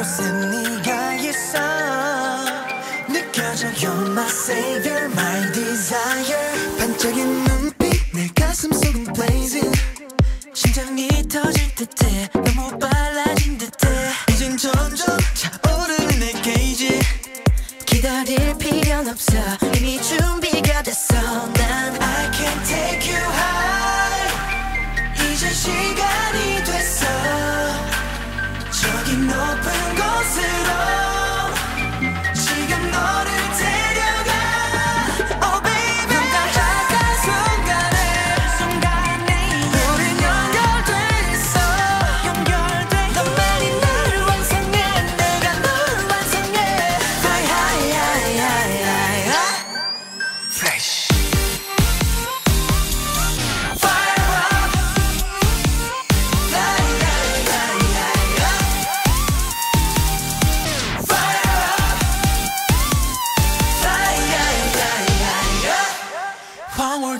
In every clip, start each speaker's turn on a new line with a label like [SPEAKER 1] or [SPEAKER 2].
[SPEAKER 1] 곳에 네가 있어. 느껴져 You're my savior, my desire. 반짝인 눈빛 내 가슴 속은 blazing. 심장이 터질 듯해 너무 빨라진 듯해. 이젠 점점 차오르는 내 게이지. 기다릴 필요는 없어. 이미 준비가 됐어 up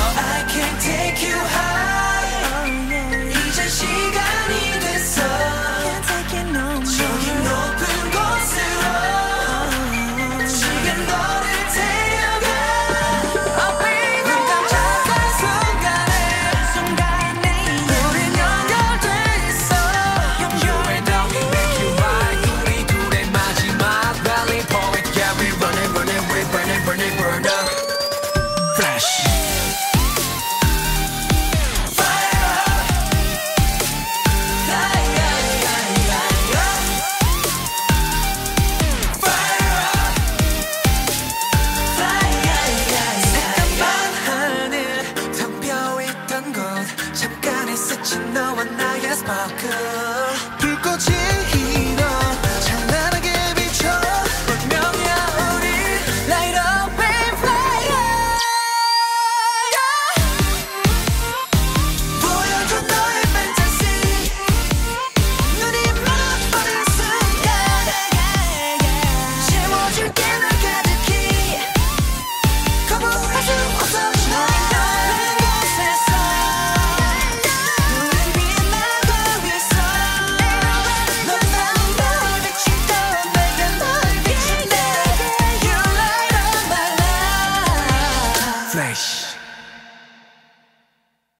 [SPEAKER 1] children. my girl.